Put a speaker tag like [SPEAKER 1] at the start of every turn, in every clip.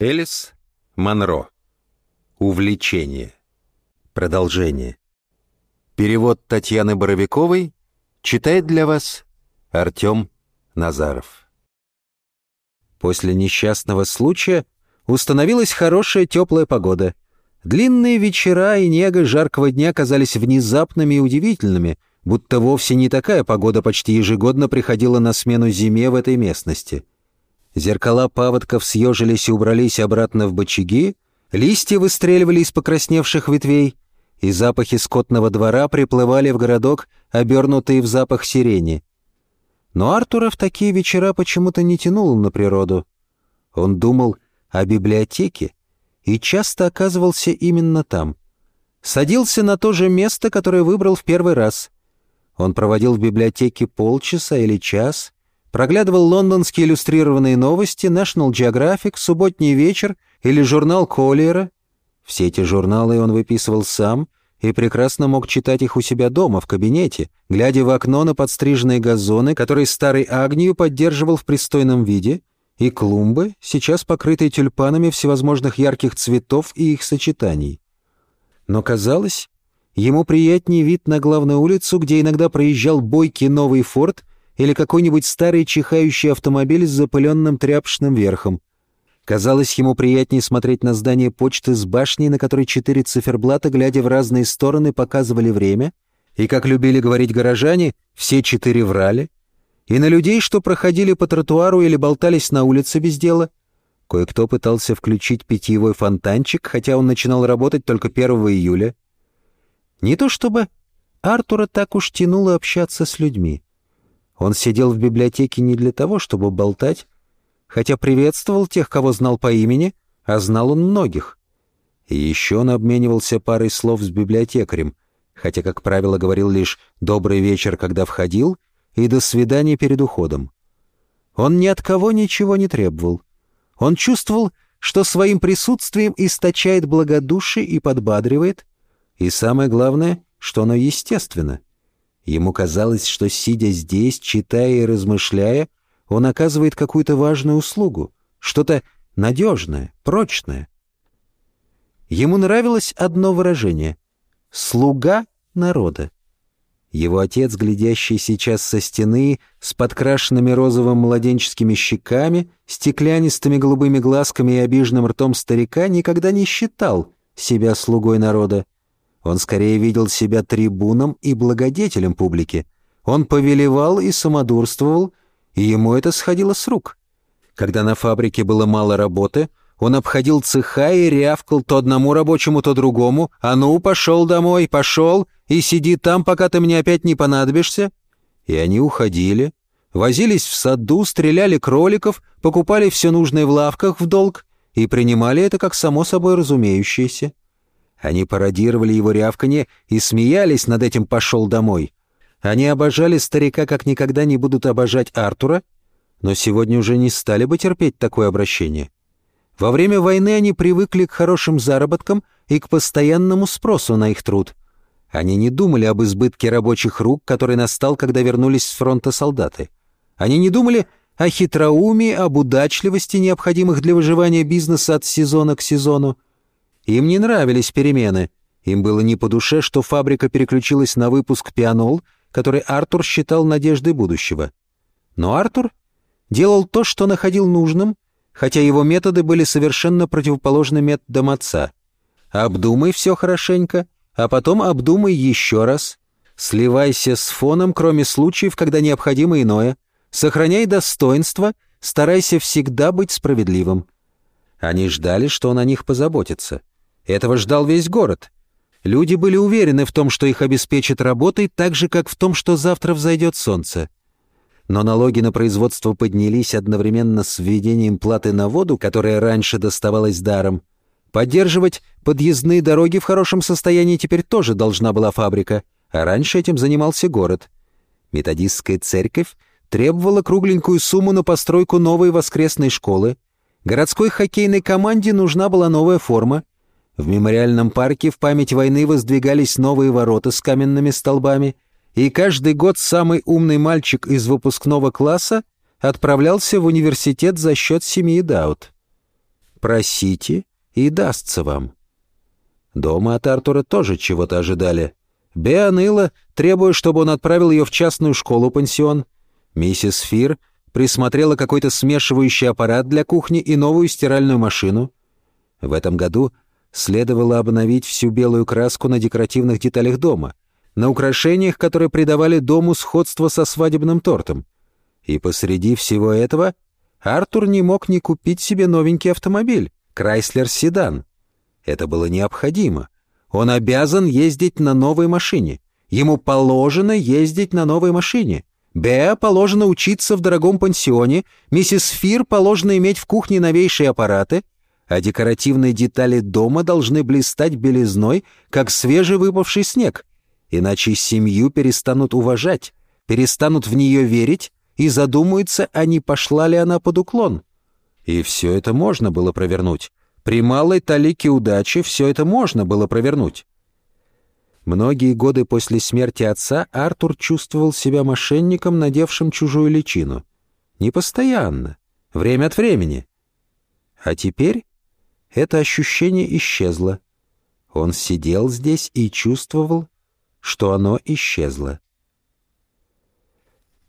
[SPEAKER 1] Элис Монро. Увлечение. Продолжение. Перевод Татьяны Боровиковой читает для вас Артем Назаров. После несчастного случая установилась хорошая теплая погода. Длинные вечера и нега жаркого дня казались внезапными и удивительными, будто вовсе не такая погода почти ежегодно приходила на смену зиме в этой местности — Зеркала паводков съежились и убрались обратно в бочаги, листья выстреливали из покрасневших ветвей, и запахи скотного двора приплывали в городок, обернутые в запах сирени. Но Артура в такие вечера почему-то не тянуло на природу. Он думал о библиотеке и часто оказывался именно там. Садился на то же место, которое выбрал в первый раз. Он проводил в библиотеке полчаса или час — проглядывал лондонские иллюстрированные новости, National Geographic, Субботний вечер или журнал Коллиера. Все эти журналы он выписывал сам и прекрасно мог читать их у себя дома, в кабинете, глядя в окно на подстриженные газоны, которые старый Агнию поддерживал в пристойном виде, и клумбы, сейчас покрытые тюльпанами всевозможных ярких цветов и их сочетаний. Но казалось, ему приятнее вид на главную улицу, где иногда проезжал бойкий новый форт или какой-нибудь старый чихающий автомобиль с запыленным тряпочным верхом. Казалось ему приятнее смотреть на здание почты с башней, на которой четыре циферблата, глядя в разные стороны, показывали время, и, как любили говорить горожане, все четыре врали, и на людей, что проходили по тротуару или болтались на улице без дела. Кое-кто пытался включить питьевой фонтанчик, хотя он начинал работать только 1 июля. Не то чтобы Артура так уж тянуло общаться с людьми. Он сидел в библиотеке не для того, чтобы болтать, хотя приветствовал тех, кого знал по имени, а знал он многих. И еще он обменивался парой слов с библиотекарем, хотя, как правило, говорил лишь «добрый вечер», когда входил, и «до свидания» перед уходом. Он ни от кого ничего не требовал. Он чувствовал, что своим присутствием источает благодушие и подбадривает, и самое главное, что оно естественно — Ему казалось, что, сидя здесь, читая и размышляя, он оказывает какую-то важную услугу, что-то надежное, прочное. Ему нравилось одно выражение — «слуга народа». Его отец, глядящий сейчас со стены, с подкрашенными розовым младенческими щеками, стеклянистыми голубыми глазками и обиженным ртом старика, никогда не считал себя слугой народа. Он скорее видел себя трибуном и благодетелем публики. Он повелевал и самодурствовал, и ему это сходило с рук. Когда на фабрике было мало работы, он обходил цеха и рявкал то одному рабочему, то другому. «А ну, пошел домой, пошел, и сиди там, пока ты мне опять не понадобишься». И они уходили, возились в саду, стреляли кроликов, покупали все нужное в лавках в долг и принимали это как само собой разумеющееся. Они пародировали его рявканье и смеялись над этим «пошел домой». Они обожали старика, как никогда не будут обожать Артура, но сегодня уже не стали бы терпеть такое обращение. Во время войны они привыкли к хорошим заработкам и к постоянному спросу на их труд. Они не думали об избытке рабочих рук, который настал, когда вернулись с фронта солдаты. Они не думали о хитроумии, об удачливости, необходимых для выживания бизнеса от сезона к сезону. Им не нравились перемены. Им было не по душе, что фабрика переключилась на выпуск «Пианол», который Артур считал надеждой будущего. Но Артур делал то, что находил нужным, хотя его методы были совершенно противоположны методам отца. Обдумай все хорошенько, а потом обдумай еще раз. Сливайся с фоном, кроме случаев, когда необходимо иное. Сохраняй достоинство, старайся всегда быть справедливым. Они ждали, что он о них позаботится. Этого ждал весь город. Люди были уверены в том, что их обеспечат работой, так же, как в том, что завтра взойдет солнце. Но налоги на производство поднялись одновременно с введением платы на воду, которая раньше доставалась даром. Поддерживать подъездные дороги в хорошем состоянии теперь тоже должна была фабрика, а раньше этим занимался город. Методистская церковь требовала кругленькую сумму на постройку новой воскресной школы. Городской хоккейной команде нужна была новая форма — в мемориальном парке в память войны воздвигались новые ворота с каменными столбами, и каждый год самый умный мальчик из выпускного класса отправлялся в университет за счет семьи Даут. Просите, и дастся вам. Дома от Артура тоже чего-то ожидали. Беа ныла, требуя, чтобы он отправил ее в частную школу-пансион. Миссис Фир присмотрела какой-то смешивающий аппарат для кухни и новую стиральную машину. В этом году следовало обновить всю белую краску на декоративных деталях дома, на украшениях, которые придавали дому сходство со свадебным тортом. И посреди всего этого Артур не мог не купить себе новенький автомобиль, Крайслер Седан. Это было необходимо. Он обязан ездить на новой машине. Ему положено ездить на новой машине. Беа положено учиться в дорогом пансионе, миссис Фир положено иметь в кухне новейшие аппараты, а декоративные детали дома должны блистать белизной, как свежевыпавший снег, иначе семью перестанут уважать, перестанут в нее верить и задумаются, а не пошла ли она под уклон. И все это можно было провернуть. При малой талике удачи все это можно было провернуть. Многие годы после смерти отца Артур чувствовал себя мошенником, надевшим чужую личину. Не постоянно, время от времени. А теперь это ощущение исчезло. Он сидел здесь и чувствовал, что оно исчезло.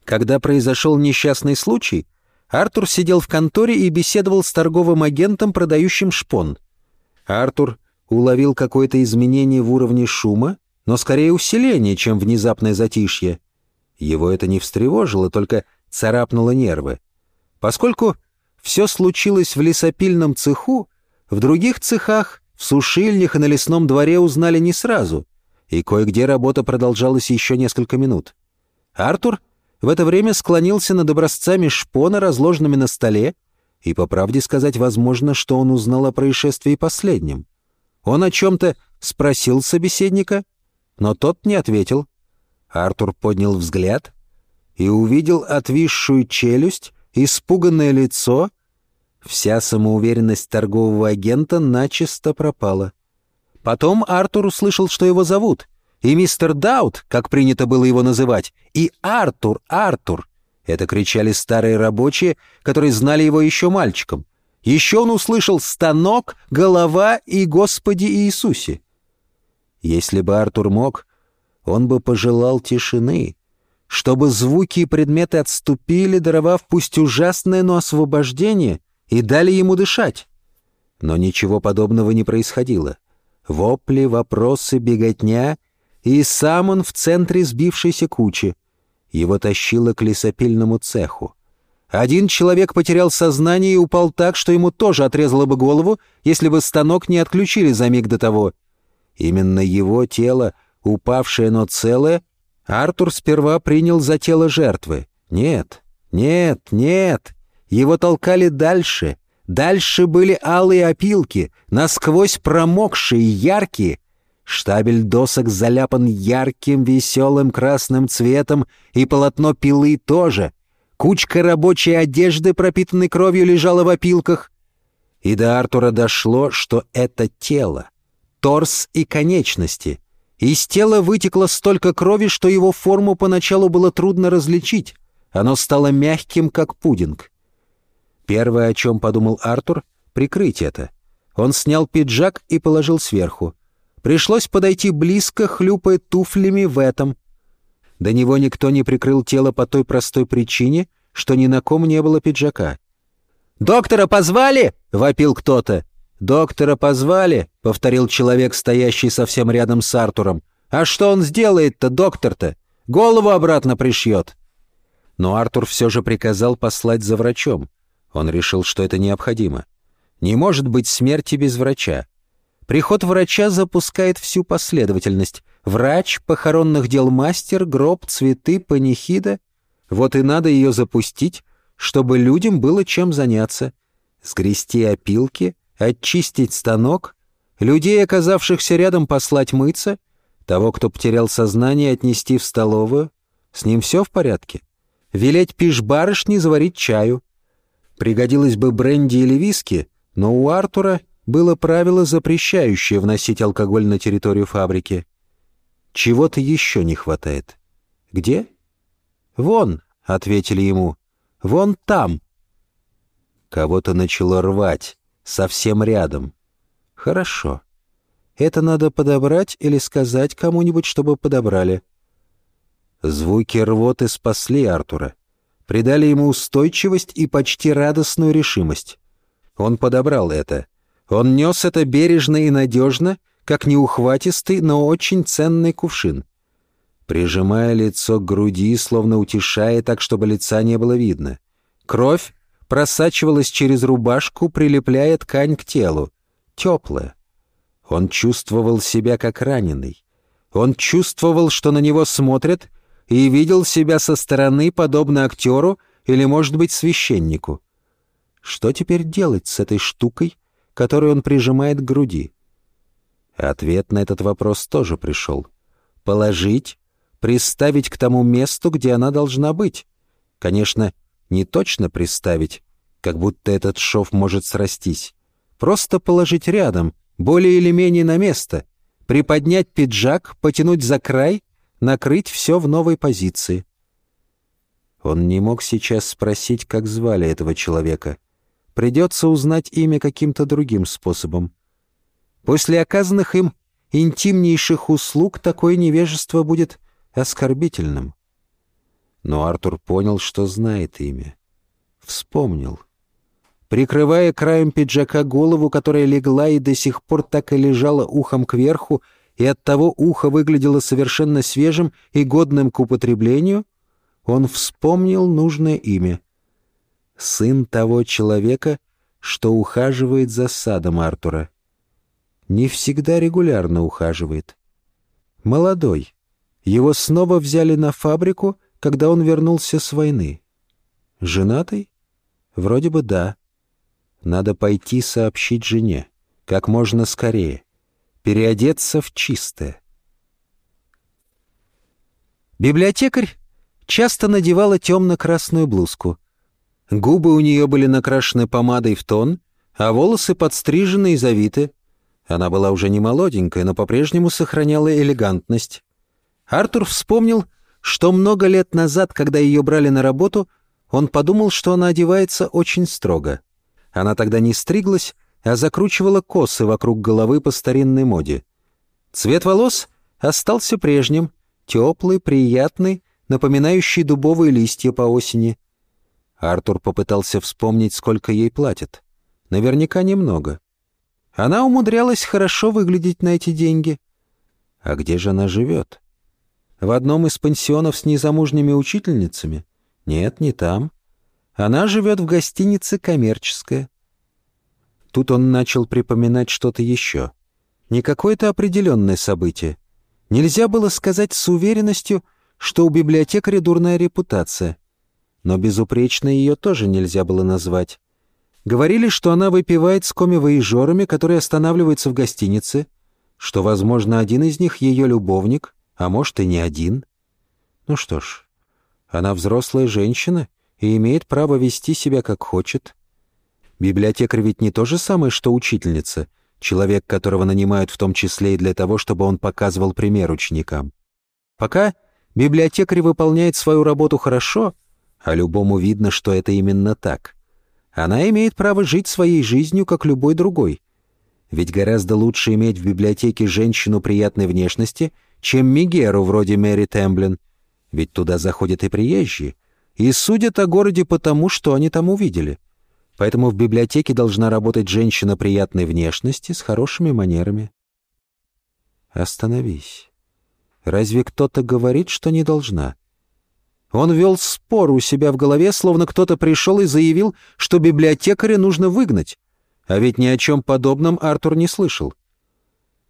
[SPEAKER 1] Когда произошел несчастный случай, Артур сидел в конторе и беседовал с торговым агентом, продающим шпон. Артур уловил какое-то изменение в уровне шума, но скорее усиление, чем внезапное затишье. Его это не встревожило, только царапнуло нервы. Поскольку все случилось в лесопильном цеху, в других цехах, в сушильнях и на лесном дворе узнали не сразу, и кое-где работа продолжалась еще несколько минут. Артур в это время склонился над образцами шпона, разложенными на столе, и, по правде сказать, возможно, что он узнал о происшествии последнем. Он о чем-то спросил собеседника, но тот не ответил. Артур поднял взгляд и увидел отвисшую челюсть, испуганное лицо. Вся самоуверенность торгового агента начисто пропала. Потом Артур услышал, что его зовут — и мистер Даут, как принято было его называть, и Артур, Артур. Это кричали старые рабочие, которые знали его еще мальчиком. Еще он услышал «станок», «голова» и «Господи Иисусе». Если бы Артур мог, он бы пожелал тишины, чтобы звуки и предметы отступили, даровав пусть ужасное, но освобождение, и дали ему дышать. Но ничего подобного не происходило. Вопли, вопросы, беготня — и сам он в центре сбившейся кучи. Его тащило к лесопильному цеху. Один человек потерял сознание и упал так, что ему тоже отрезало бы голову, если бы станок не отключили за миг до того. Именно его тело, упавшее, но целое, Артур сперва принял за тело жертвы. Нет, нет, нет. Его толкали дальше. Дальше были алые опилки, насквозь промокшие, яркие, Штабель досок заляпан ярким веселым красным цветом, и полотно пилы тоже. Кучка рабочей одежды, пропитанной кровью, лежала в опилках. И до Артура дошло, что это тело, торс и конечности. Из тела вытекло столько крови, что его форму поначалу было трудно различить. Оно стало мягким, как пудинг. Первое, о чем подумал Артур, — прикрыть это. Он снял пиджак и положил сверху. Пришлось подойти близко, хлюпая туфлями в этом. До него никто не прикрыл тело по той простой причине, что ни на ком не было пиджака. «Доктора позвали?» — вопил кто-то. «Доктора позвали?» — повторил человек, стоящий совсем рядом с Артуром. «А что он сделает-то, доктор-то? Голову обратно пришьет». Но Артур все же приказал послать за врачом. Он решил, что это необходимо. Не может быть смерти без врача. Приход врача запускает всю последовательность. Врач, похоронных дел мастер, гроб, цветы, панихида. Вот и надо ее запустить, чтобы людям было чем заняться. Сгрести опилки, очистить станок, людей, оказавшихся рядом, послать мыться, того, кто потерял сознание, отнести в столовую. С ним все в порядке. Велеть пиш-барышни заварить чаю. Пригодилось бы бренди или виски, но у Артура было правило, запрещающее вносить алкоголь на территорию фабрики. Чего-то еще не хватает. Где? Вон, — ответили ему, — вон там. Кого-то начало рвать, совсем рядом. Хорошо. Это надо подобрать или сказать кому-нибудь, чтобы подобрали. Звуки рвоты спасли Артура, придали ему устойчивость и почти радостную решимость. Он подобрал это. Он нес это бережно и надежно, как неухватистый, но очень ценный кувшин. Прижимая лицо к груди, словно утешая так, чтобы лица не было видно. Кровь просачивалась через рубашку, прилепляя ткань к телу. Теплая. Он чувствовал себя как раненый. Он чувствовал, что на него смотрят, и видел себя со стороны, подобно актеру или, может быть, священнику. Что теперь делать с этой штукой, которую он прижимает к груди? Ответ на этот вопрос тоже пришел. Положить, приставить к тому месту, где она должна быть. Конечно, не точно приставить, как будто этот шов может срастись. Просто положить рядом, более или менее на место, приподнять пиджак, потянуть за край, накрыть все в новой позиции. Он не мог сейчас спросить, как звали этого человека. Придется узнать имя каким-то другим способом. После оказанных им интимнейших услуг такое невежество будет оскорбительным. Но Артур понял, что знает имя. Вспомнил — Прикрывая краем пиджака голову, которая легла и до сих пор так и лежала ухом кверху, и оттого ухо выглядело совершенно свежим и годным к употреблению, он вспомнил нужное имя. Сын того человека, что ухаживает за садом Артура. Не всегда регулярно ухаживает. Молодой. Его снова взяли на фабрику, когда он вернулся с войны. Женатый? Вроде бы да. Надо пойти сообщить жене. Как можно скорее. Переодеться в чистое. Библиотекарь часто надевала темно-красную блузку. Губы у нее были накрашены помадой в тон, а волосы подстрижены и завиты. Она была уже не молоденькая, но по-прежнему сохраняла элегантность. Артур вспомнил, что много лет назад, когда ее брали на работу, он подумал, что она одевается очень строго. Она тогда не стриглась, а закручивала косы вокруг головы по старинной моде. Цвет волос остался прежним, теплый, приятный, напоминающий дубовые листья по осени. Артур попытался вспомнить, сколько ей платят. Наверняка немного. Она умудрялась хорошо выглядеть на эти деньги. А где же она живет? В одном из пансионов с незамужними учительницами? Нет, не там. Она живет в гостинице «Коммерческая». Тут он начал припоминать что-то еще. Не какое-то определенное событие. Нельзя было сказать с уверенностью, что у библиотекаря дурная репутация. Но безупречной ее тоже нельзя было назвать. Говорили, что она выпивает с коми-воежорами, которые останавливаются в гостинице, что, возможно, один из них ее любовник, а может и не один. Ну что ж, она взрослая женщина — и имеет право вести себя как хочет. Библиотекарь ведь не то же самое, что учительница, человек, которого нанимают в том числе и для того, чтобы он показывал пример ученикам. Пока библиотекарь выполняет свою работу хорошо, а любому видно, что это именно так, она имеет право жить своей жизнью, как любой другой. Ведь гораздо лучше иметь в библиотеке женщину приятной внешности, чем Мигеру вроде Мэри Темблин, ведь туда заходят и приезжие, и судят о городе потому, что они там увидели. Поэтому в библиотеке должна работать женщина приятной внешности с хорошими манерами. Остановись. Разве кто-то говорит, что не должна? Он вел спор у себя в голове, словно кто-то пришел и заявил, что библиотекаря нужно выгнать. А ведь ни о чем подобном Артур не слышал.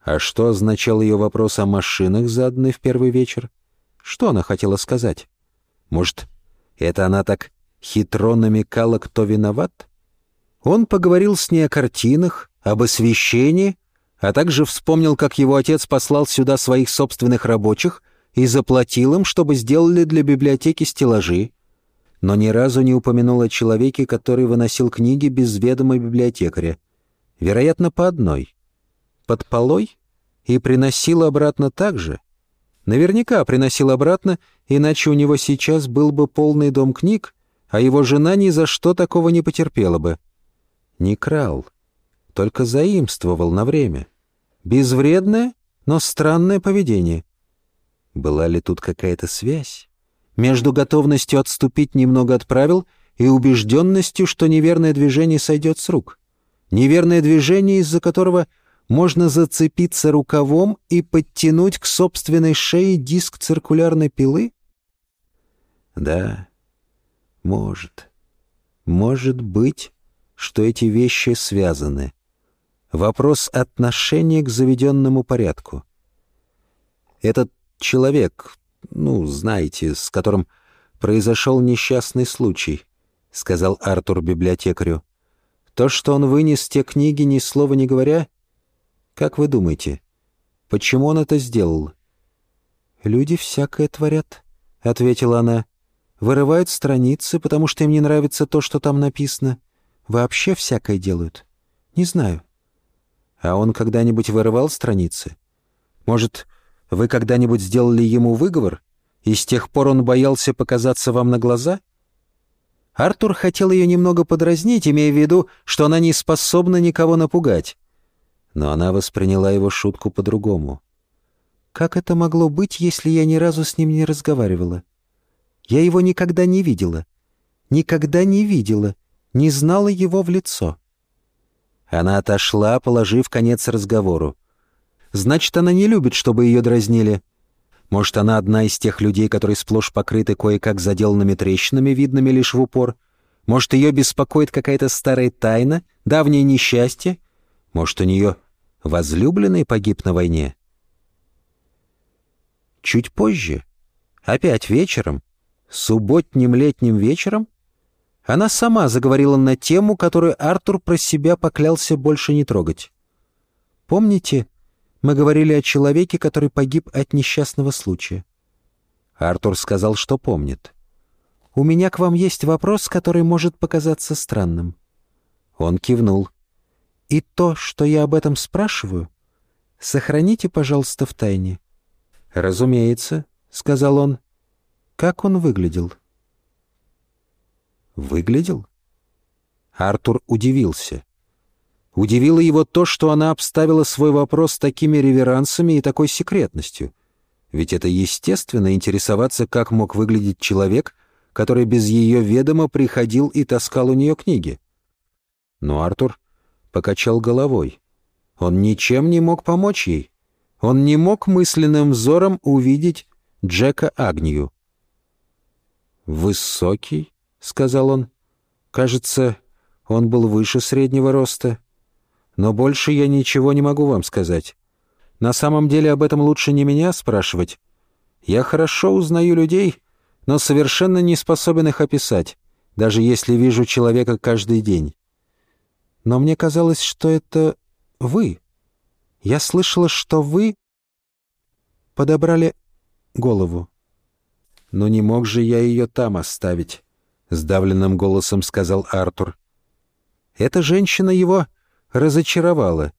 [SPEAKER 1] А что означал ее вопрос о машинах, заданный в первый вечер? Что она хотела сказать? Может, это она так хитро намекала, кто виноват? Он поговорил с ней о картинах, об освещении, а также вспомнил, как его отец послал сюда своих собственных рабочих и заплатил им, чтобы сделали для библиотеки стеллажи, но ни разу не упомянул о человеке, который выносил книги без ведома библиотекаря. Вероятно, по одной. Под полой? И приносил обратно так же? Наверняка приносил обратно, иначе у него сейчас был бы полный дом книг, а его жена ни за что такого не потерпела бы. Не крал.
[SPEAKER 2] только заимствовал на время. Безвредное, но странное поведение. Была ли тут какая-то связь? Между готовностью отступить немного от правил и убежденностью, что неверное движение сойдет с рук. Неверное движение, из-за которого можно зацепиться рукавом и подтянуть к собственной шее диск циркулярной пилы? Да, может. Может быть, что эти вещи связаны. Вопрос отношения к заведенному порядку. Этот человек, ну, знаете, с которым произошел несчастный случай, — сказал Артур библиотекарю. То, что он вынес те книги, ни слова не говоря, как вы думаете, почему он это сделал? «Люди всякое творят», — ответила она. «Вырывают страницы, потому что им не нравится то, что там написано. Вообще всякое делают. Не знаю». «А он когда-нибудь вырывал страницы? Может, вы когда-нибудь сделали ему выговор, и с тех пор он боялся показаться вам на глаза?» Артур хотел ее немного подразнить, имея в виду, что она не способна никого напугать. Но она восприняла его шутку по-другому. «Как это могло быть, если я ни разу с ним не разговаривала? Я его никогда не видела. Никогда не видела, не знала его в лицо». Она отошла, положив конец разговору. «Значит, она не любит, чтобы ее дразнили. Может, она одна из тех людей, которые сплошь покрыты кое-как заделанными трещинами, видными лишь в упор? Может, ее беспокоит какая-то старая тайна, давнее несчастье? Может, у нее возлюбленный погиб на войне? Чуть позже, опять вечером, субботним летним вечером, она сама заговорила на тему, которую Артур про себя поклялся больше не трогать. «Помните, мы говорили о человеке, который погиб от несчастного случая. Артур сказал, что помнит. «У меня к вам есть вопрос, который может показаться странным». Он кивнул. «И то, что я об этом спрашиваю, сохраните, пожалуйста, в тайне». «Разумеется», — сказал он. «Как он выглядел?» «Выглядел?» Артур удивился. Удивило его то, что она обставила свой вопрос такими реверансами и такой секретностью. Ведь это естественно интересоваться, как мог выглядеть человек, который без ее ведома приходил и таскал у нее книги. Но Артур покачал головой. Он ничем не мог помочь ей. Он не мог мысленным взором увидеть Джека Агнию. «Высокий», — сказал он. «Кажется, он был выше среднего роста». Но больше я ничего не могу вам сказать. На самом деле об этом лучше не меня спрашивать. Я хорошо узнаю людей, но совершенно не способен их описать, даже если вижу человека каждый день. Но мне казалось, что это вы. Я слышала, что вы подобрали голову. Но не мог же я ее там оставить, — сдавленным голосом сказал Артур. Эта женщина его разочаровала.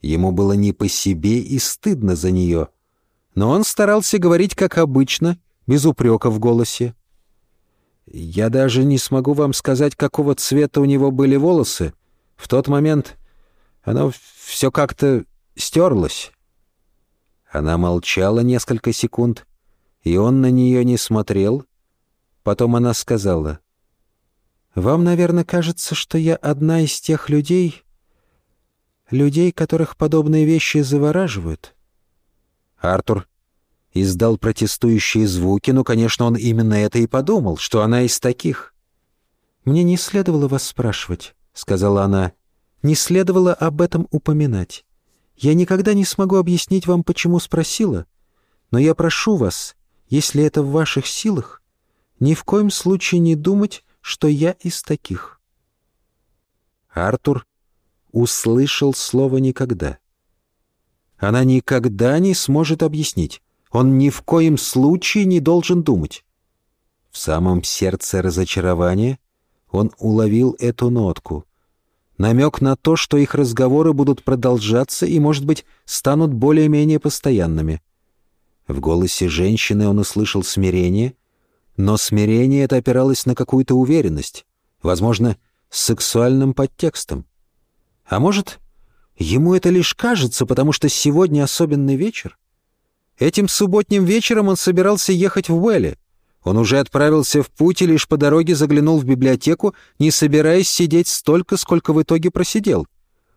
[SPEAKER 2] Ему было не по себе и стыдно за нее. Но он старался говорить как обычно, без упрека в голосе. «Я даже не смогу вам сказать, какого цвета у него были волосы. В тот момент оно все как-то стерлось». Она молчала несколько секунд, и он на нее не смотрел. Потом она сказала, «Вам, наверное, кажется, что я одна из тех людей, людей, которых подобные вещи завораживают. Артур издал протестующие звуки, но, конечно, он именно это и подумал, что она из таких. «Мне не следовало вас спрашивать», — сказала она. «Не следовало об этом упоминать. Я никогда не смогу объяснить вам, почему спросила, но я прошу вас, если это в ваших силах, ни в коем случае не думать, что я из таких». Артур услышал слово «никогда». Она никогда не сможет объяснить. Он ни в коем случае не должен думать. В самом сердце разочарования он уловил эту нотку. Намек на то, что их разговоры будут продолжаться и, может быть, станут более-менее постоянными. В голосе женщины он услышал смирение, но смирение это опиралось на какую-то уверенность, возможно, с сексуальным подтекстом. А может, Ему это лишь кажется, потому что сегодня особенный вечер. Этим субботним вечером он собирался ехать в Уэлли. Он уже отправился в путь и лишь по дороге заглянул в библиотеку, не собираясь сидеть столько, сколько в итоге просидел.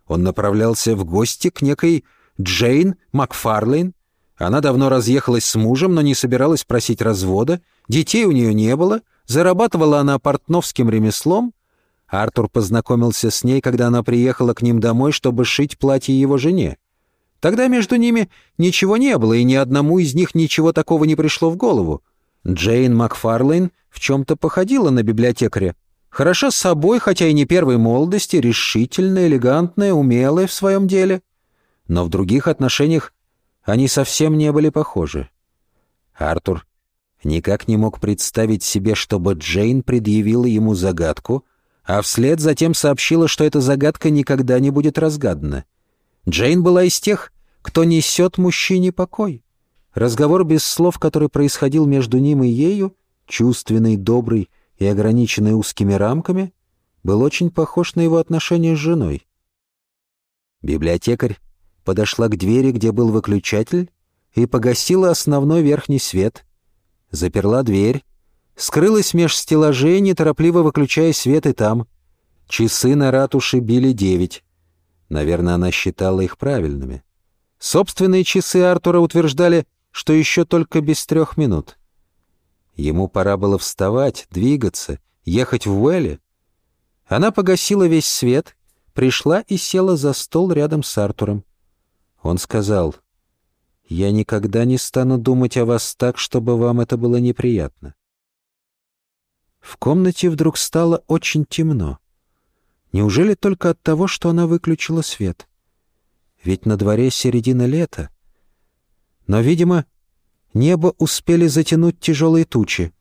[SPEAKER 2] Он направлялся в гости к некой Джейн Макфарлейн. Она давно разъехалась с мужем, но не собиралась просить развода. Детей у нее не было. Зарабатывала она портновским ремеслом. Артур познакомился с ней, когда она приехала к ним домой, чтобы шить платье его жене. Тогда между ними ничего не было, и ни одному из них ничего такого не пришло в голову. Джейн Макфарлейн в чем-то походила на библиотекаря. Хороша с собой, хотя и не первой молодости, решительная, элегантная, умелая в своем деле. Но в других отношениях они совсем не были похожи. Артур никак не мог представить себе, чтобы Джейн предъявила ему загадку, а вслед затем сообщила, что эта загадка никогда не будет разгадана. Джейн была из тех, кто несет мужчине покой. Разговор без слов, который происходил между ним и ею, чувственный, добрый и ограниченный узкими рамками, был очень похож на его отношения с женой. Библиотекарь подошла к двери, где был выключатель, и погасила основной верхний свет, заперла дверь, скрылась меж стеллажей, неторопливо выключая свет и там. Часы на ратуше били девять. Наверное, она считала их правильными. Собственные часы Артура утверждали, что еще только без трех минут. Ему пора было вставать, двигаться, ехать в Уэлли. Она погасила весь свет, пришла и села за стол рядом с Артуром. Он сказал, «Я никогда не стану думать о вас так, чтобы вам это было неприятно». В комнате вдруг стало очень темно. Неужели только от того, что она выключила свет? Ведь на дворе середина лета. Но, видимо, небо успели затянуть тяжелые тучи.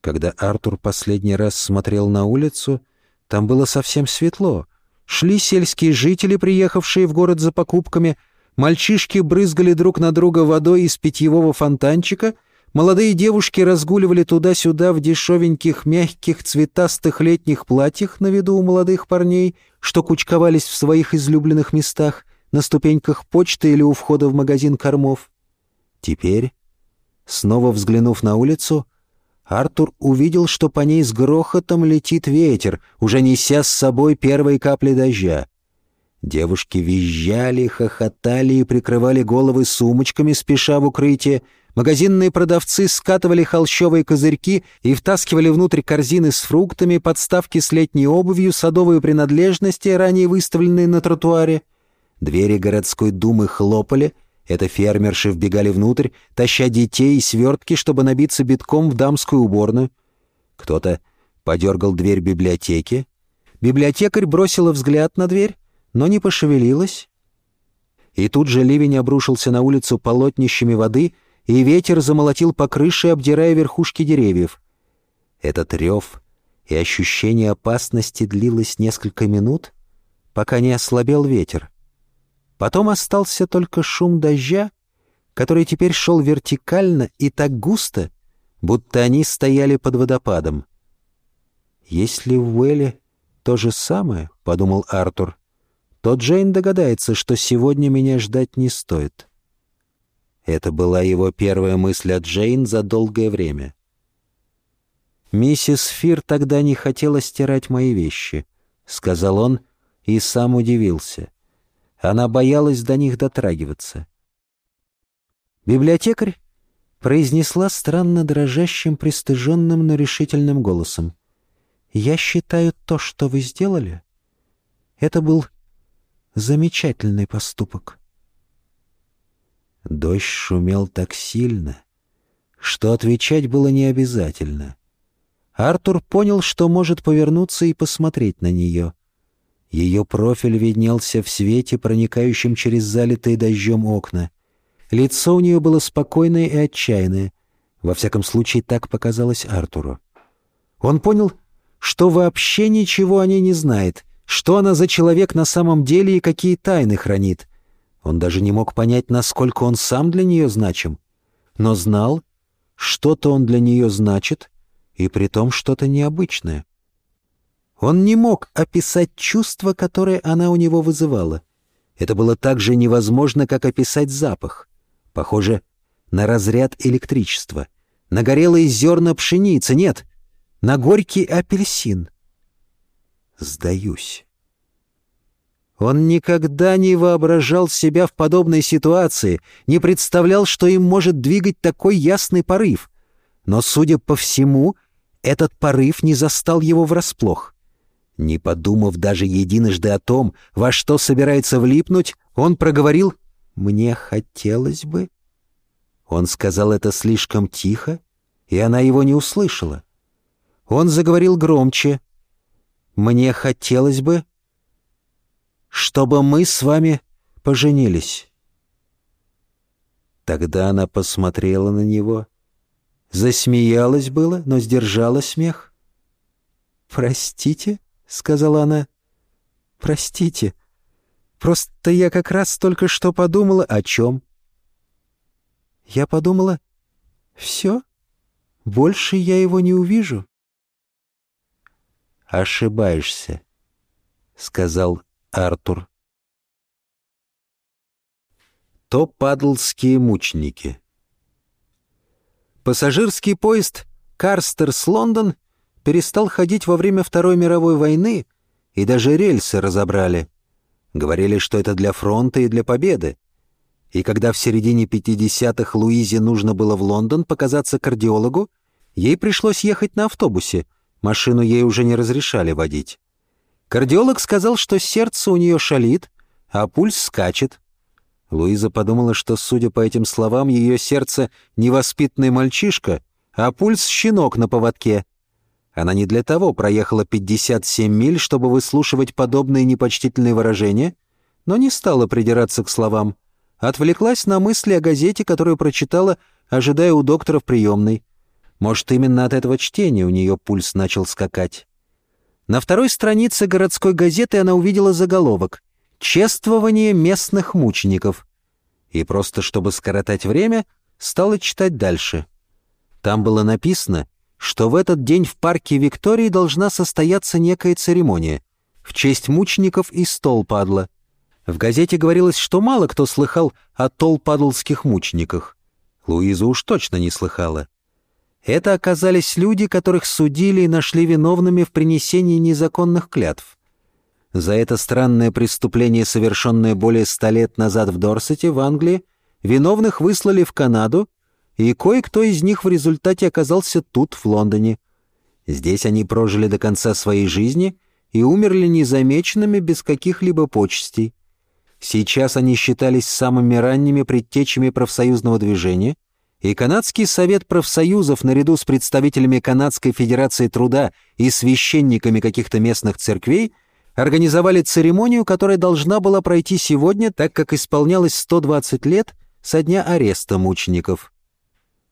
[SPEAKER 2] Когда Артур последний раз смотрел на улицу, там было совсем светло. Шли сельские жители, приехавшие в город за покупками, мальчишки брызгали друг на друга водой из питьевого фонтанчика — Молодые девушки разгуливали туда-сюда в дешевеньких, мягких, цветастых летних платьях на виду у молодых парней, что кучковались в своих излюбленных местах, на ступеньках почты или у входа в магазин кормов. Теперь, снова взглянув на улицу, Артур увидел, что по ней с грохотом летит ветер, уже неся с собой первые капли дождя. Девушки визжали, хохотали и прикрывали головы сумочками, спеша в укрытие, Магазинные продавцы скатывали холщовые козырьки и втаскивали внутрь корзины с фруктами, подставки с летней обувью, садовые принадлежности, ранее выставленные на тротуаре. Двери городской думы хлопали, это фермерши вбегали внутрь, таща детей и свертки, чтобы набиться битком в дамскую уборную. Кто-то подергал дверь библиотеки. Библиотекарь бросила взгляд на дверь, но не пошевелилась. И тут же ливень обрушился на улицу полотнищами воды — и ветер замолотил по крыше, обдирая верхушки деревьев. Этот рев и ощущение опасности длилось несколько минут, пока не ослабел ветер. Потом остался только шум дождя, который теперь шел вертикально и так густо, будто они стояли под водопадом. «Если в Уэлле то же самое, — подумал Артур, — то Джейн догадается, что сегодня меня ждать не стоит». Это была его первая мысль о Джейн за долгое время. «Миссис Фир тогда не хотела стирать мои вещи», — сказал он и сам удивился. Она боялась до них дотрагиваться. Библиотекарь произнесла странно дрожащим, пристыженным, но решительным голосом. «Я считаю то, что вы сделали, это был замечательный поступок». Дождь шумел так сильно, что отвечать было не обязательно. Артур понял, что может повернуться и посмотреть на нее. Ее профиль виднелся в свете, проникающем через залитые дождем окна. Лицо у нее было спокойное и отчаянное. Во всяком случае, так показалось Артуру. Он понял, что вообще ничего о ней не знает, что она за человек на самом деле и какие тайны хранит. Он даже не мог понять, насколько он сам для нее значим, но знал, что-то он для нее значит, и при том что-то необычное. Он не мог описать чувство, которое она у него вызывала. Это было так же невозможно, как описать запах. Похоже на разряд электричества, на горелые зерна пшеницы, нет, на горький апельсин. Сдаюсь. Он никогда не воображал себя в подобной ситуации, не представлял, что им может двигать такой ясный порыв. Но, судя по всему, этот порыв не застал его врасплох. Не подумав даже единожды о том, во что собирается влипнуть, он проговорил «Мне хотелось бы». Он сказал это слишком тихо, и она его не услышала. Он заговорил громче. «Мне хотелось бы, чтобы мы с вами поженились». Тогда она посмотрела на него, засмеялась было, но сдержала смех. «Простите?» — сказала она. «Простите. Просто я как раз только что подумала о чем?» Я подумала, «Все, больше я его не увижу». «Ошибаешься», — сказал Артур. То падлские мученики. Пассажирский поезд «Карстерс-Лондон» перестал ходить во время Второй мировой войны, и даже рельсы разобрали. Говорили, что это для фронта и для победы. И когда в середине 50-х Луизе нужно было в Лондон показаться кардиологу, ей пришлось ехать на автобусе, машину ей уже не разрешали водить. Кардиолог сказал, что сердце у нее шалит, а пульс скачет. Луиза подумала, что, судя по этим словам, ее сердце — невоспитанный мальчишка, а пульс — щенок на поводке. Она не для того проехала 57 миль, чтобы выслушивать подобные непочтительные выражения, но не стала придираться к словам. Отвлеклась на мысли о газете, которую прочитала, ожидая у доктора в приемной. Может, именно от этого чтения у нее пульс начал скакать. На второй странице городской газеты она увидела заголовок «Чествование местных мучеников». И просто чтобы скоротать время, стала читать дальше. Там было написано, что в этот день в парке Виктории должна состояться некая церемония в честь мучеников и стол падла. В газете говорилось, что мало кто слыхал о толпадлских мучениках. Луиза уж точно не слыхала. Это оказались люди, которых судили и нашли виновными в принесении незаконных клятв. За это странное преступление, совершенное более ста лет назад в Дорсете, в Англии, виновных выслали в Канаду, и кое-кто из них в результате оказался тут, в Лондоне. Здесь они прожили до конца своей жизни и умерли незамеченными без каких-либо почестей. Сейчас они считались самыми ранними предтечами профсоюзного движения — и Канадский совет профсоюзов наряду с представителями Канадской Федерации труда и священниками каких-то местных церквей организовали церемонию, которая должна была пройти сегодня, так как исполнялось 120 лет со дня ареста мучеников.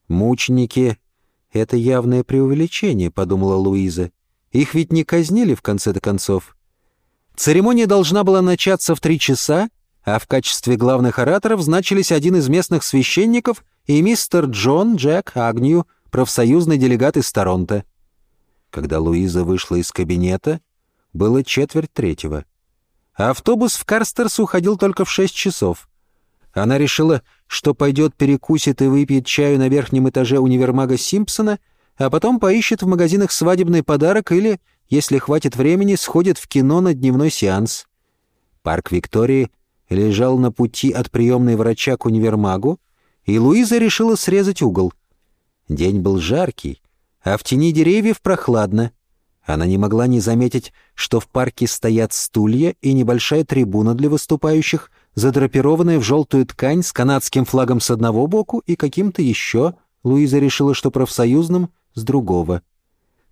[SPEAKER 2] «Мученики — это явное преувеличение», — подумала Луиза. «Их ведь не казнили в конце-то концов». Церемония должна была начаться в три часа, а в качестве главных ораторов значились один из местных священников и мистер Джон Джек Агнью, профсоюзный делегат из Торонто. Когда Луиза вышла из кабинета, было четверть третьего. автобус в Карстерс уходил только в шесть часов. Она решила, что пойдет перекусит и выпьет чаю на верхнем этаже универмага Симпсона, а потом поищет в магазинах свадебный подарок или, если хватит времени, сходит в кино на дневной сеанс. Парк Виктории лежал на пути от приемной врача к универмагу, и Луиза решила срезать угол. День был жаркий, а в тени деревьев прохладно. Она не могла не заметить, что в парке стоят стулья и небольшая трибуна для выступающих, задрапированная в желтую ткань с канадским флагом с одного боку и каким-то еще, Луиза решила, что профсоюзным, с другого.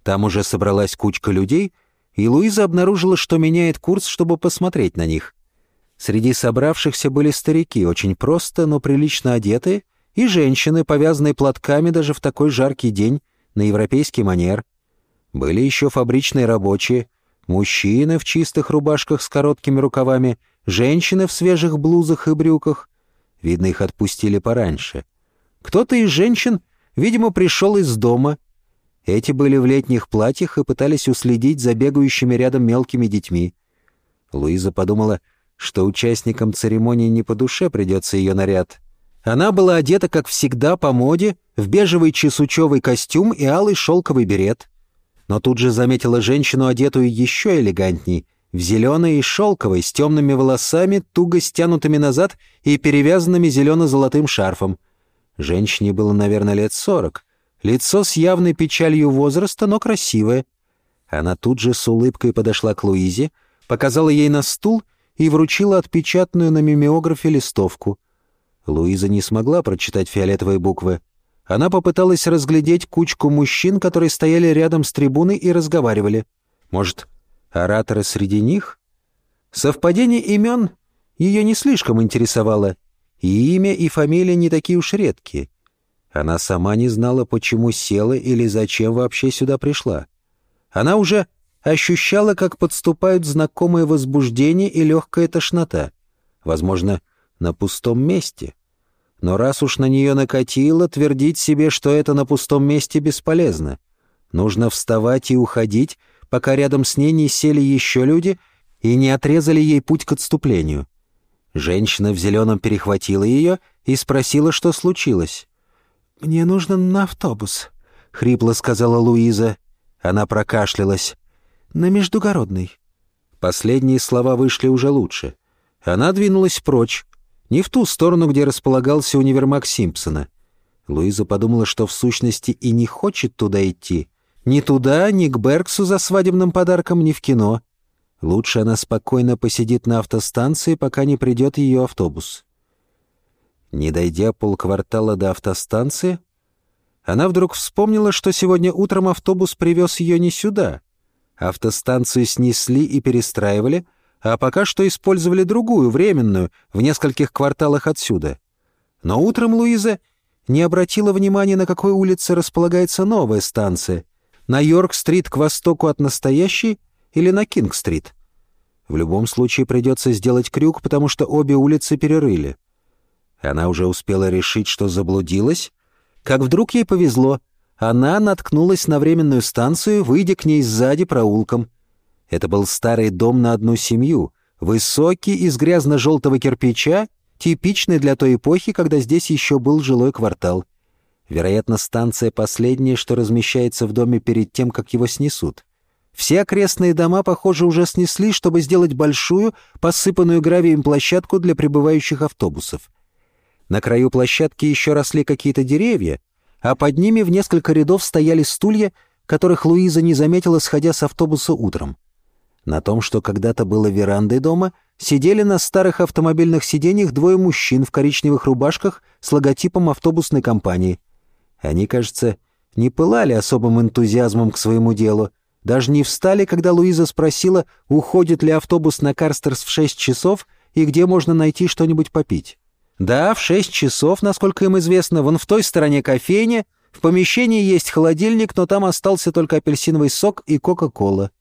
[SPEAKER 2] Там уже собралась кучка людей, и Луиза обнаружила, что меняет курс, чтобы посмотреть на них. Среди собравшихся были старики, очень просто, но прилично одетые, и женщины, повязанные платками даже в такой жаркий день, на европейский манер. Были еще фабричные рабочие, мужчины в чистых рубашках с короткими рукавами, женщины в свежих блузах и брюках. Видно, их отпустили пораньше. Кто-то из женщин, видимо, пришел из дома. Эти были в летних платьях и пытались уследить за бегающими рядом мелкими детьми. Луиза подумала — что участникам церемонии не по душе придется ее наряд. Она была одета, как всегда, по моде, в бежевый чесучевый костюм и алый шелковый берет. Но тут же заметила женщину, одетую еще элегантней, в зеленой и шелковой, с темными волосами, туго стянутыми назад и перевязанными зелено-золотым шарфом. Женщине было, наверное, лет сорок. Лицо с явной печалью возраста, но красивое. Она тут же с улыбкой подошла к Луизе, показала ей на стул и вручила отпечатанную на мимеографе листовку. Луиза не смогла прочитать фиолетовые буквы. Она попыталась разглядеть кучку мужчин, которые стояли рядом с трибуной и разговаривали. Может, ораторы среди них? Совпадение имен ее не слишком интересовало. И имя, и фамилия не такие уж редкие. Она сама не знала, почему села или зачем вообще сюда пришла. Она уже ощущала, как подступают знакомые возбуждение и легкая тошнота. Возможно, на пустом месте. Но раз уж на нее накатило, твердить себе, что это на пустом месте бесполезно. Нужно вставать и уходить, пока рядом с ней не сели еще люди и не отрезали ей путь к отступлению. Женщина в зеленом перехватила ее и спросила, что случилось. «Мне нужно на автобус», — хрипло сказала Луиза. Она прокашлялась. «На междугородный». Последние слова вышли уже лучше. Она двинулась прочь, не в ту сторону, где располагался универмаг Симпсона. Луиза подумала, что в сущности и не хочет туда идти. Ни туда, ни к Берксу за свадебным подарком, ни в кино. Лучше она спокойно посидит на автостанции, пока не придет ее автобус. Не дойдя полквартала до автостанции, она вдруг вспомнила, что сегодня утром автобус привез ее не сюда. Автостанцию снесли и перестраивали — а пока что использовали другую, временную, в нескольких кварталах отсюда. Но утром Луиза не обратила внимания, на какой улице располагается новая станция. На Йорк-стрит к востоку от настоящей или на Кинг-стрит. В любом случае придется сделать крюк, потому что обе улицы перерыли. Она уже успела решить, что заблудилась, как вдруг ей повезло. Она наткнулась на временную станцию, выйдя к ней сзади проулком — это был старый дом на одну семью, высокий, из грязно-желтого кирпича, типичный для той эпохи, когда здесь еще был жилой квартал. Вероятно, станция последняя, что размещается в доме перед тем, как его снесут. Все окрестные дома, похоже, уже снесли, чтобы сделать большую, посыпанную гравием площадку для прибывающих автобусов. На краю площадки еще росли какие-то деревья, а под ними в несколько рядов стояли стулья, которых Луиза не заметила, сходя с автобуса утром. На том, что когда-то было верандой дома, сидели на старых автомобильных сиденьях двое мужчин в коричневых рубашках с логотипом автобусной компании. Они, кажется, не пылали особым энтузиазмом к своему делу, даже не встали, когда Луиза спросила, уходит ли автобус на Карстерс в 6 часов и где можно найти что-нибудь попить. Да, в 6 часов, насколько им известно, вон в той стороне кофейня, в помещении есть холодильник, но там остался только апельсиновый сок и Кока-Кола.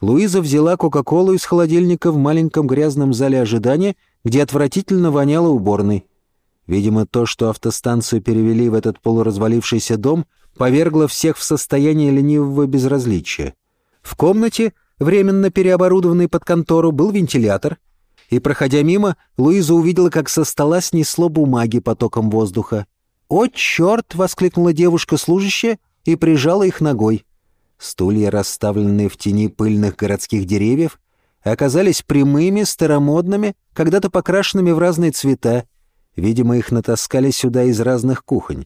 [SPEAKER 2] Луиза взяла Кока-Колу из холодильника в маленьком грязном зале ожидания, где отвратительно воняло уборной. Видимо, то, что автостанцию перевели в этот полуразвалившийся дом, повергло всех в состояние ленивого безразличия. В комнате, временно переоборудованной под контору, был вентилятор, и, проходя мимо, Луиза увидела, как со стола снесло бумаги потоком воздуха. «О, черт!» — воскликнула девушка-служащая и прижала их ногой. Стулья, расставленные в тени пыльных городских деревьев, оказались прямыми, старомодными, когда-то покрашенными в разные цвета. Видимо, их натаскали сюда из разных кухонь.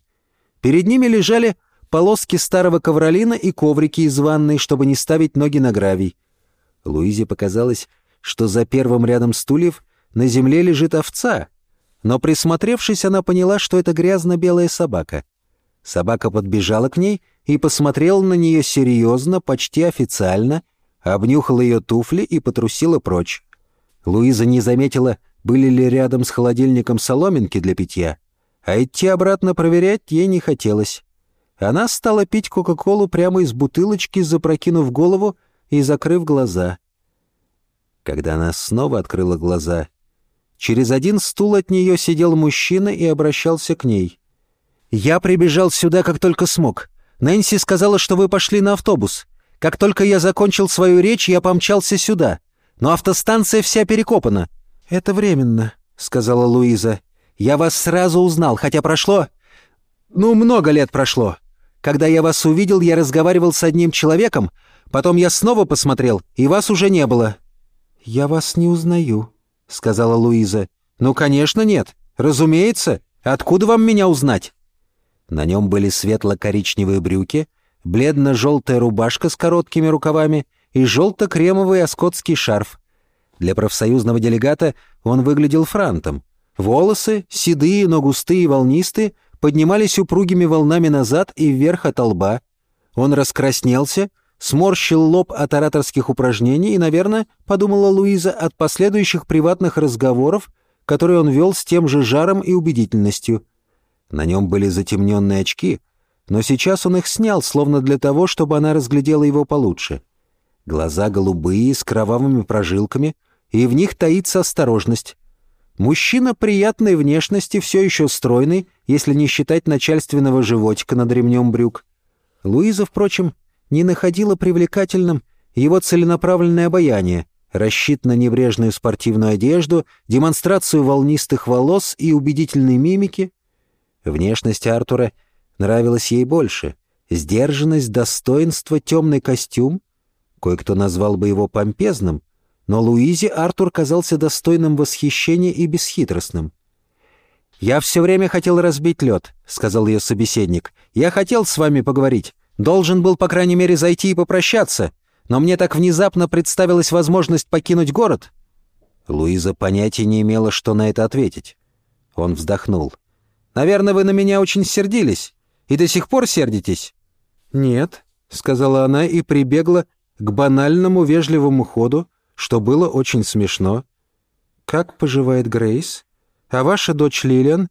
[SPEAKER 2] Перед ними лежали полоски старого ковролина и коврики из ванной, чтобы не ставить ноги на гравий. Луизе показалось, что за первым рядом стульев на земле лежит овца, но, присмотревшись, она поняла, что это грязно-белая собака. Собака подбежала к ней — и посмотрел на нее серьезно, почти официально, обнюхал ее туфли и потрусила прочь. Луиза не заметила, были ли рядом с холодильником соломинки для питья, а идти обратно проверять ей не хотелось. Она стала пить Кока-Колу прямо из бутылочки, запрокинув голову и закрыв глаза. Когда она снова открыла глаза, через один стул от нее сидел мужчина и обращался к ней. «Я прибежал сюда, как только смог. Нэнси сказала, что вы пошли на автобус. Как только я закончил свою речь, я помчался сюда. Но автостанция вся перекопана. «Это временно», — сказала Луиза. «Я вас сразу узнал, хотя прошло... Ну, много лет прошло. Когда я вас увидел, я разговаривал с одним человеком, потом я снова посмотрел, и вас уже не было». «Я вас не узнаю», — сказала Луиза. «Ну, конечно, нет. Разумеется. Откуда вам меня узнать?» На нем были светло-коричневые брюки, бледно-желтая рубашка с короткими рукавами и желто-кремовый оскотский шарф. Для профсоюзного делегата он выглядел франтом. Волосы, седые, но густые и волнистые, поднимались упругими волнами назад и вверх от лба. Он раскраснелся, сморщил лоб от ораторских упражнений и, наверное, подумала Луиза, от последующих приватных разговоров, которые он вел с тем же жаром и убедительностью. На нем были затемненные очки, но сейчас он их снял, словно для того, чтобы она разглядела его получше. Глаза голубые, с кровавыми прожилками, и в них таится осторожность. Мужчина приятной внешности, все еще стройный, если не считать начальственного животика над ремнем брюк. Луиза, впрочем, не находила привлекательным его целенаправленное обаяние, рассчит на небрежную спортивную одежду, демонстрацию волнистых волос и убедительной мимики. Внешность Артура нравилась ей больше. Сдержанность, достоинство, темный костюм. Кое-кто назвал бы его помпезным, но Луизе Артур казался достойным восхищения и бесхитростным. «Я все время хотел разбить лед», — сказал ее собеседник. «Я хотел с вами поговорить. Должен был, по крайней мере, зайти и попрощаться. Но мне так внезапно представилась возможность покинуть город». Луиза понятия не имела, что на это ответить. Он вздохнул. «Наверное, вы на меня очень сердились. И до сих пор сердитесь?» «Нет», — сказала она и прибегла к банальному вежливому ходу, что было очень смешно. «Как поживает Грейс? А ваша дочь Лилиан?»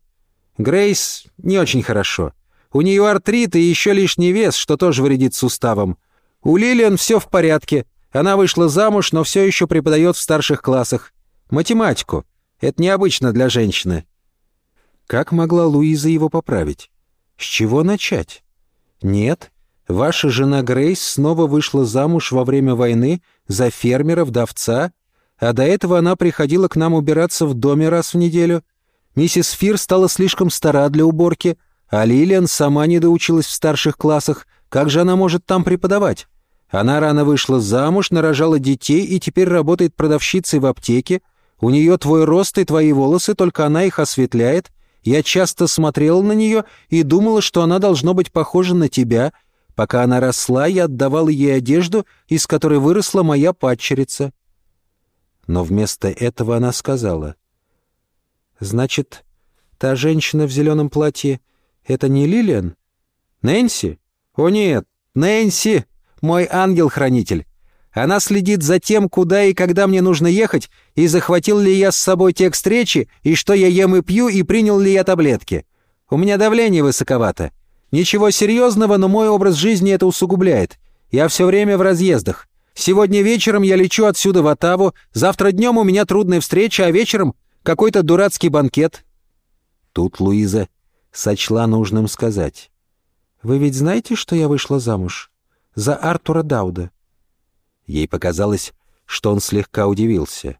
[SPEAKER 2] «Грейс не очень хорошо. У нее артрит и еще лишний вес, что тоже вредит суставам. У Лилиан все в порядке. Она вышла замуж, но все еще преподает в старших классах. Математику. Это необычно для женщины». Как могла Луиза его поправить? С чего начать? Нет, Ваша жена Грейс снова вышла замуж во время войны за фермера-вдовца, а до этого она приходила к нам убираться в доме раз в неделю. Миссис Фир стала слишком стара для уборки, а Лилиан сама не доучилась в старших классах. Как же она может там преподавать? Она рано вышла замуж, нарожала детей и теперь работает продавщицей в аптеке. У нее твой рост и твои волосы, только она их осветляет. Я часто смотрела на нее и думала, что она должно быть похожа на тебя — Пока она росла, я отдавал ей одежду, из которой выросла моя падчерица. Но вместо этого она сказала. «Значит, та женщина в зеленом платье — это не Лилиан? Нэнси? О нет, Нэнси, мой ангел-хранитель. Она следит за тем, куда и когда мне нужно ехать, и захватил ли я с собой текст речи, и что я ем и пью, и принял ли я таблетки. У меня давление высоковато. Ничего серьезного, но мой образ жизни это усугубляет. Я все время в разъездах. Сегодня вечером я лечу отсюда в Отаву, завтра днем у меня трудная встреча, а вечером какой-то дурацкий банкет». Тут Луиза сочла нужным сказать. «Вы ведь знаете, что я вышла замуж? За Артура Дауда». Ей показалось, что он слегка удивился.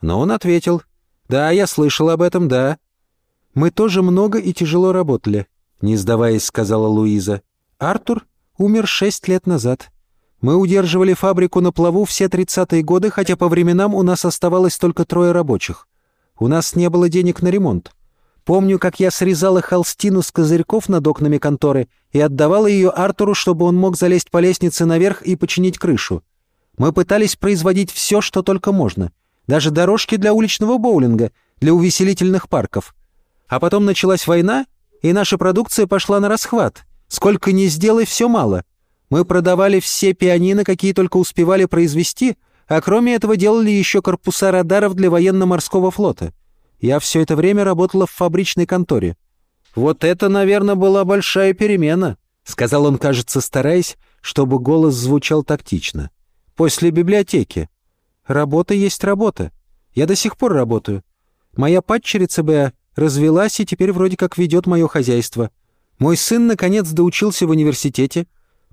[SPEAKER 2] Но он ответил. «Да, я слышал об этом, да. Мы тоже много и тяжело работали не сдаваясь, сказала Луиза. «Артур умер шесть лет назад. Мы удерживали фабрику на плаву все тридцатые годы, хотя по временам у нас оставалось только трое рабочих. У нас не было денег на ремонт. Помню, как я срезала холстину с козырьков над окнами конторы и отдавала ее Артуру, чтобы он мог залезть по лестнице наверх и починить крышу. Мы пытались производить все, что только можно. Даже дорожки для уличного боулинга, для увеселительных парков. А потом началась война, и наша продукция пошла на расхват. Сколько ни сделай, все мало. Мы продавали все пианино, какие только успевали произвести, а кроме этого делали еще корпуса радаров для военно-морского флота. Я все это время работала в фабричной конторе. «Вот это, наверное, была большая перемена», — сказал он, кажется, стараясь, чтобы голос звучал тактично. «После библиотеки. Работа есть работа. Я до сих пор работаю. Моя падчерица Беа Развелась и теперь вроде как ведет мое хозяйство. Мой сын, наконец, доучился в университете.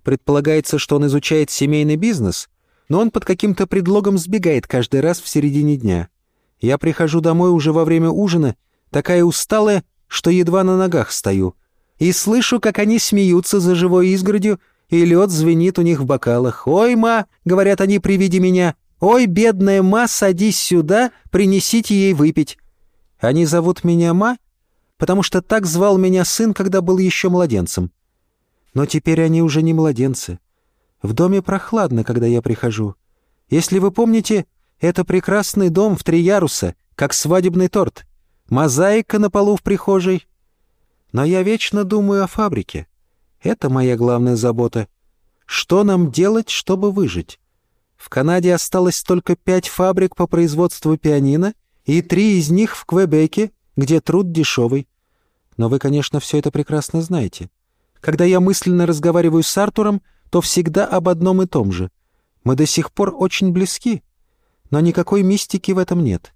[SPEAKER 2] Предполагается, что он изучает семейный бизнес, но он под каким-то предлогом сбегает каждый раз в середине дня. Я прихожу домой уже во время ужина, такая усталая, что едва на ногах стою, и слышу, как они смеются за живой изгородью, и лед звенит у них в бокалах. «Ой, ма!» — говорят они при виде меня. «Ой, бедная ма, садись сюда, принесите ей выпить». Они зовут меня ма, потому что так звал меня сын, когда был еще младенцем. Но теперь они уже не младенцы. В доме прохладно, когда я прихожу. Если вы помните, это прекрасный дом в три яруса, как свадебный торт. Мозаика на полу в прихожей. Но я вечно думаю о фабрике. Это моя главная забота. Что нам делать, чтобы выжить? В Канаде осталось только пять фабрик по производству пианино, и три из них в Квебеке, где труд дешевый. Но вы, конечно, все это прекрасно знаете. Когда я мысленно разговариваю с Артуром, то всегда об одном и том же. Мы до сих пор очень близки, но никакой мистики в этом нет.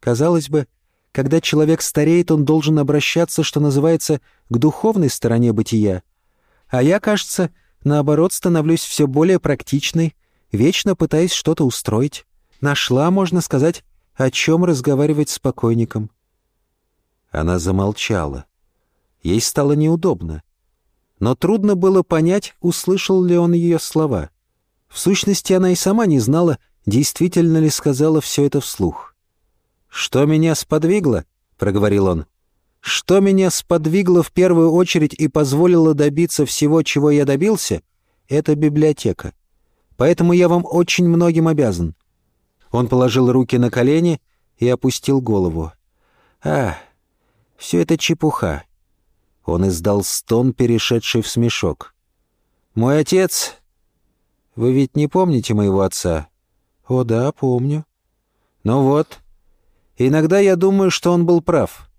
[SPEAKER 2] Казалось бы, когда человек стареет, он должен обращаться, что называется, к духовной стороне бытия. А я, кажется, наоборот, становлюсь все более практичной, вечно пытаясь что-то устроить. Нашла, можно сказать, о чем разговаривать с покойником. Она замолчала. Ей стало неудобно. Но трудно было понять, услышал ли он ее слова. В сущности, она и сама не знала, действительно ли сказала все это вслух. «Что меня сподвигло?» — проговорил он. «Что меня сподвигло в первую очередь и позволило добиться всего, чего я добился, это библиотека. Поэтому я вам очень многим обязан». Он положил руки на колени и опустил голову. «А, все это чепуха». Он издал стон, перешедший в смешок. «Мой отец... Вы ведь не помните моего отца?» «О да, помню». «Ну вот. Иногда я думаю, что он был прав».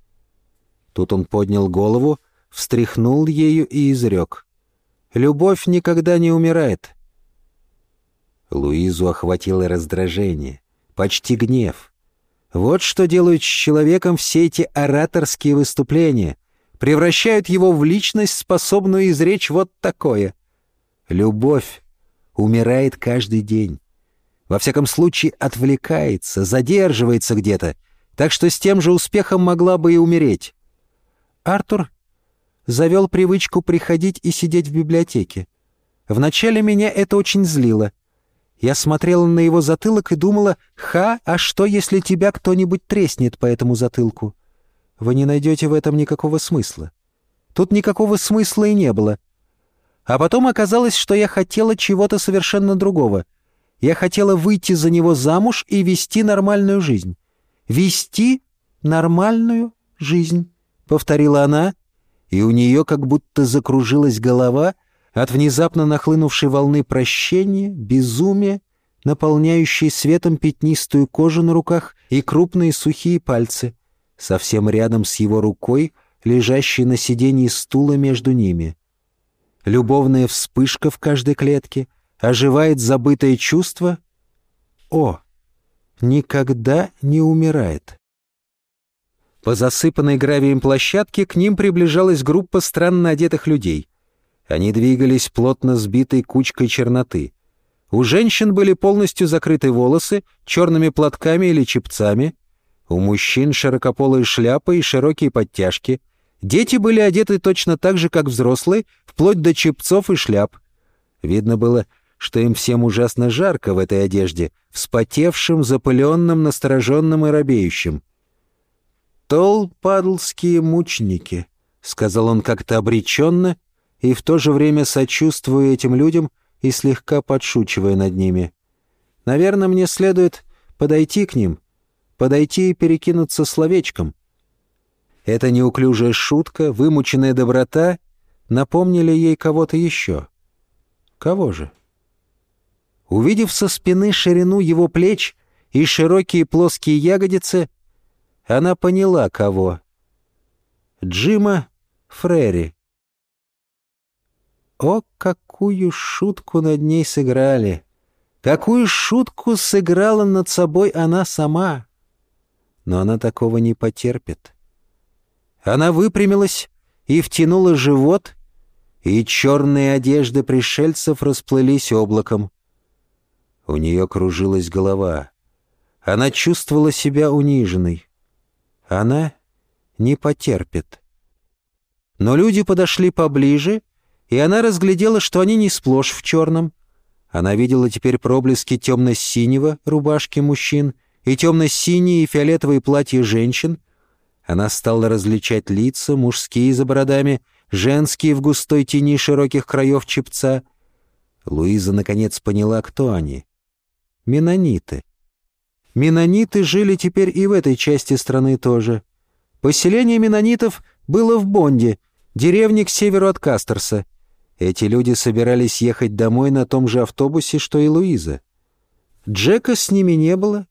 [SPEAKER 2] Тут он поднял голову, встряхнул ею и изрек. «Любовь никогда не умирает». Луизу охватило раздражение, почти гнев. Вот что делают с человеком все эти ораторские выступления. Превращают его в личность, способную изречь вот такое. Любовь умирает каждый день. Во всяком случае, отвлекается, задерживается где-то, так что с тем же успехом могла бы и умереть. Артур завел привычку приходить и сидеть в библиотеке. Вначале меня это очень злило. Я смотрела на его затылок и думала, «Ха, а что, если тебя кто-нибудь треснет по этому затылку?» Вы не найдете в этом никакого смысла. Тут никакого смысла и не было. А потом оказалось, что я хотела чего-то совершенно другого — я хотела выйти за него замуж и вести нормальную жизнь. Вести нормальную жизнь, повторила она, и у нее как будто закружилась голова от внезапно нахлынувшей волны прощения, безумия, наполняющей светом пятнистую кожу на руках и крупные сухие пальцы, совсем рядом с его рукой, лежащей на сиденье стула между ними. Любовная вспышка в каждой клетке — оживает забытое чувство? О, никогда не умирает. По засыпанной гравием площадке к ним приближалась группа странно одетых людей. Они двигались плотно сбитой кучкой черноты. У женщин были полностью закрыты волосы черными платками или чепцами. У мужчин широкополые шляпы и широкие подтяжки. Дети были одеты точно так же, как взрослые, вплоть до чепцов и шляп. Видно было, что им всем ужасно жарко в этой одежде, вспотевшим, запыленным, настороженным и робеющим. «Толпадлские мученики», — сказал он как-то обреченно и в то же время сочувствуя этим людям и слегка подшучивая над ними. «Наверное, мне следует подойти к ним, подойти и перекинуться словечком». Эта неуклюжая шутка, вымученная доброта напомнили ей кого-то еще. Кого же? Увидев со спины ширину его плеч и широкие плоские ягодицы, она поняла, кого. Джима Фрери. О, какую шутку над ней сыграли! Какую шутку сыграла над собой она сама! Но она такого не потерпит. Она выпрямилась и втянула живот, и черные одежды пришельцев расплылись облаком. У нее кружилась голова. Она чувствовала себя униженной. Она не потерпит. Но люди подошли поближе, и она разглядела, что они не сплошь в черном. Она видела теперь проблески темно-синего рубашки мужчин и темно-синие и фиолетовые платья женщин. Она стала различать лица, мужские за бородами, женские в густой тени широких краев чепца. Луиза наконец поняла, кто они. Менониты. Менониты жили теперь и в этой части страны тоже. Поселение менонитов было в Бонде, деревне к северу от Кастерса. Эти люди собирались ехать домой на том же автобусе, что и Луиза. Джека с ними не было,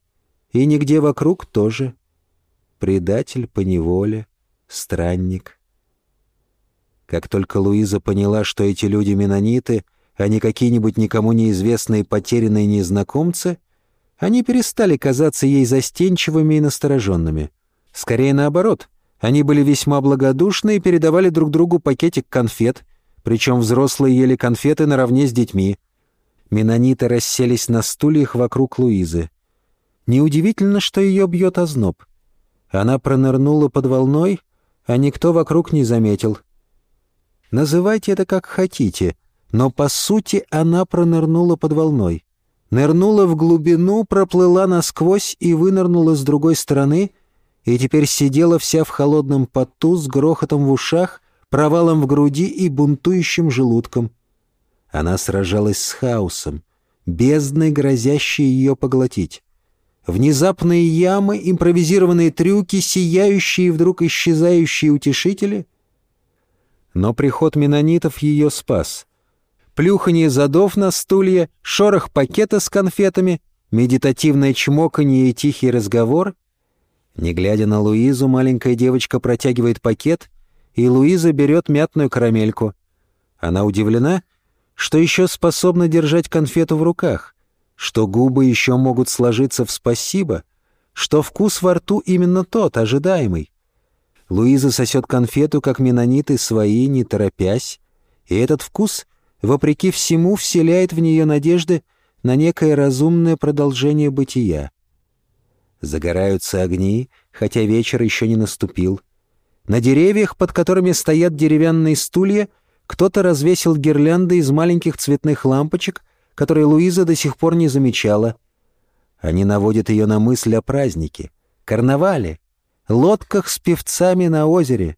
[SPEAKER 2] и нигде вокруг тоже. Предатель по неволе, странник. Как только Луиза поняла, что эти люди менониты, а не какие-нибудь никому неизвестные потерянные незнакомцы — они перестали казаться ей застенчивыми и настороженными. Скорее наоборот, они были весьма благодушны и передавали друг другу пакетик конфет, причем взрослые ели конфеты наравне с детьми. Менониты расселись на стульях вокруг Луизы. Неудивительно, что ее бьет озноб. Она пронырнула под волной, а никто вокруг не заметил. Называйте это как хотите, но по сути она пронырнула под волной нырнула в глубину, проплыла насквозь и вынырнула с другой стороны, и теперь сидела вся в холодном поту с грохотом в ушах, провалом в груди и бунтующим желудком. Она сражалась с хаосом, бездной, грозящей ее поглотить. Внезапные ямы, импровизированные трюки, сияющие и вдруг исчезающие утешители. Но приход менонитов ее спас — плюханье задов на стулья, шорох пакета с конфетами, медитативное чмоканье и тихий разговор. Не глядя на Луизу, маленькая девочка протягивает пакет, и Луиза берет мятную карамельку. Она удивлена, что еще способна держать конфету в руках, что губы еще могут сложиться в «спасибо», что вкус во рту именно тот, ожидаемый. Луиза сосет конфету, как менониты свои, не торопясь, и этот вкус вопреки всему, вселяет в нее надежды на некое разумное продолжение бытия. Загораются огни, хотя вечер еще не наступил. На деревьях, под которыми стоят деревянные стулья, кто-то развесил гирлянды из маленьких цветных лампочек, которые Луиза до сих пор не замечала. Они наводят ее на мысль о празднике, карнавале, лодках с певцами на озере.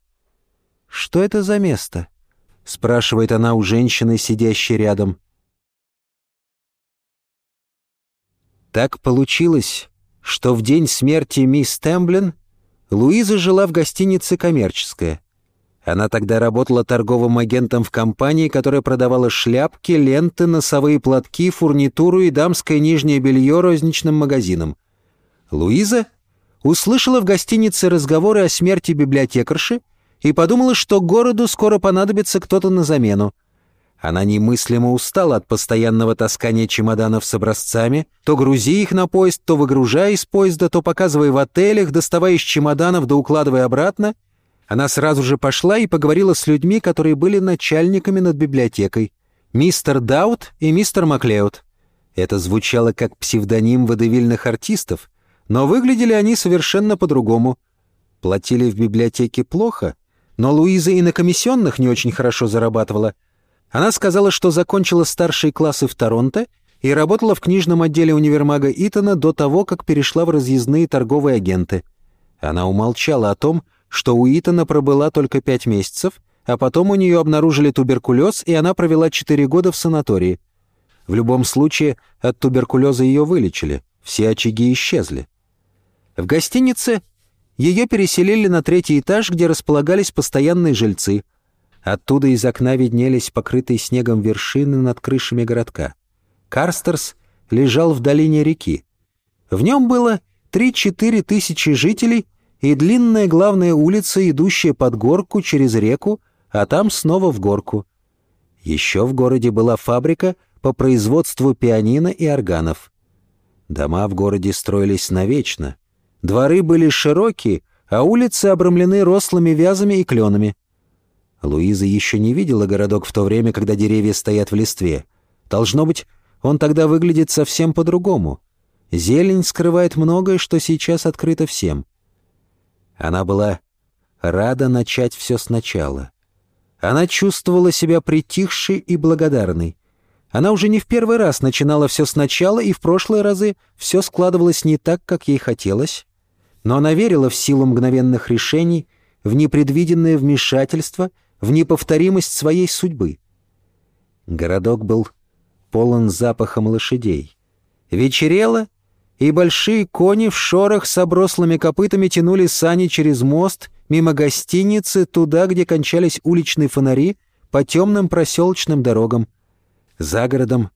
[SPEAKER 2] Что это за место? —— спрашивает она у женщины, сидящей рядом. Так получилось, что в день смерти мисс Темблин Луиза жила в гостинице «Коммерческая». Она тогда работала торговым агентом в компании, которая продавала шляпки, ленты, носовые платки, фурнитуру и дамское нижнее белье розничным магазинам. Луиза услышала в гостинице разговоры о смерти библиотекарши и подумала, что городу скоро понадобится кто-то на замену. Она немыслимо устала от постоянного таскания чемоданов с образцами, то грузи их на поезд, то выгружая из поезда, то показывая в отелях, доставая из чемоданов да укладывая обратно. Она сразу же пошла и поговорила с людьми, которые были начальниками над библиотекой. Мистер Даут и мистер Маклеуд. Это звучало как псевдоним водевильных артистов, но выглядели они совершенно по-другому. Платили в библиотеке плохо — но Луиза и на комиссионных не очень хорошо зарабатывала. Она сказала, что закончила старшие классы в Торонто и работала в книжном отделе универмага Итона до того, как перешла в разъездные торговые агенты. Она умолчала о том, что у Итона пробыла только пять месяцев, а потом у нее обнаружили туберкулез, и она провела четыре года в санатории. В любом случае, от туберкулеза ее вылечили, все очаги исчезли. В гостинице ее переселили на третий этаж, где располагались постоянные жильцы. Оттуда из окна виднелись покрытые снегом вершины над крышами городка. Карстерс лежал в долине реки. В нем было 3-4 тысячи жителей и длинная главная улица, идущая под горку через реку, а там снова в горку. Еще в городе была фабрика по производству пианино и органов. Дома в городе строились навечно — Дворы были широкие, а улицы обрамлены рослыми вязами и кленами. Луиза еще не видела городок в то время, когда деревья стоят в листве. Должно быть, он тогда выглядит совсем по-другому. Зелень скрывает многое, что сейчас открыто всем. Она была рада начать все сначала. Она чувствовала себя притихшей и благодарной. Она уже не в первый раз начинала все сначала, и в прошлые разы все складывалось не так, как ей хотелось. Но она верила в силу мгновенных решений, в непредвиденное вмешательство, в неповторимость своей судьбы. Городок был полон запахом лошадей. Вечерело, и большие кони в шорах с оброслыми копытами тянули сани через мост, мимо гостиницы, туда, где кончались уличные фонари, по темным проселочным дорогам. За городом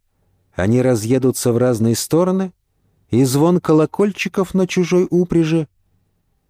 [SPEAKER 2] они разъедутся в разные стороны, и звон колокольчиков на чужой упряжи